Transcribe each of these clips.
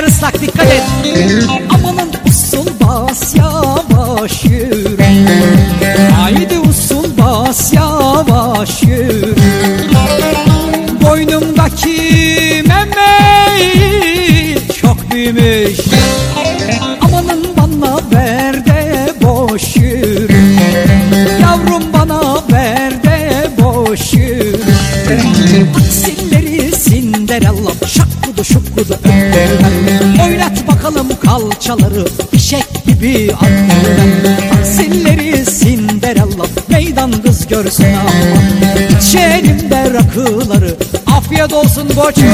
Eller ıslak dikkat et. Amanın usul bas yavaş yürü. Haydi usul bas yavaş yürü. Boynumdaki memeyi çok büyümüş. Amanın bana ver de boş yürü. Yavrum bana ver de boş yürü. Aksilleri sinderella şakkudu şukkudu Bakalım kalçaları fişek gibi attılar Aksilleri sinderella meydan kız görsün ama İçerimde rakıları afiyet olsun koçum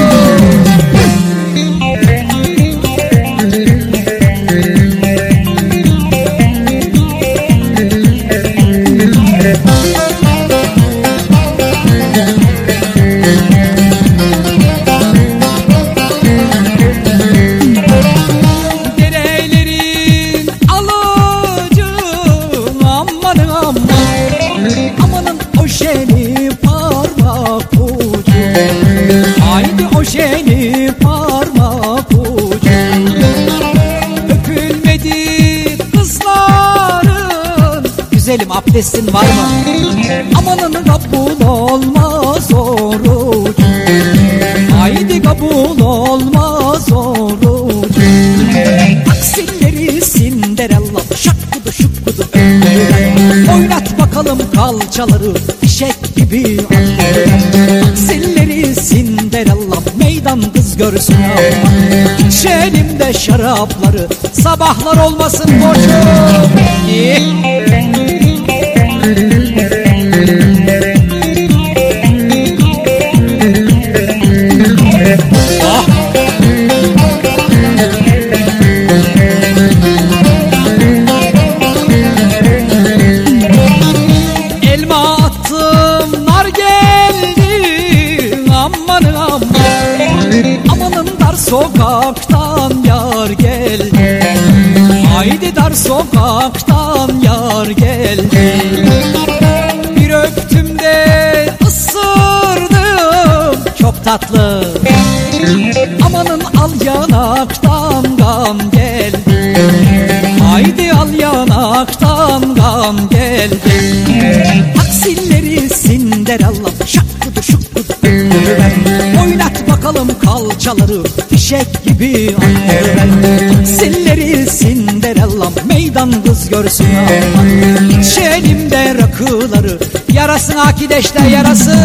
Güzelim abdestin var mı? Amanın kabul olmaz oruç Haydi kabul olmaz oruç Aksilleri sinderella şakkudu şukkudu. Öptüler Oynat bakalım kalçaları fişek gibi. Attılar Aksilleri sinderella meydan kız görsün. Ama İçelim de şarapları sabahlar olmasın boşum aman aman Amanın dar sokaktan yar geldi Haydi dar sokaktan yar geldi Bir öptüm de ısırdım çok tatlı. Amanın al yanaktan gam geldi Haydi al yanaktan gam geldi şukkudu öptüler Oynat bakalım kalçaları fişek gibi attılar Aksilleri sinderella meydan kız görsün aman İçelim de rakıları yarasın akideşte yarası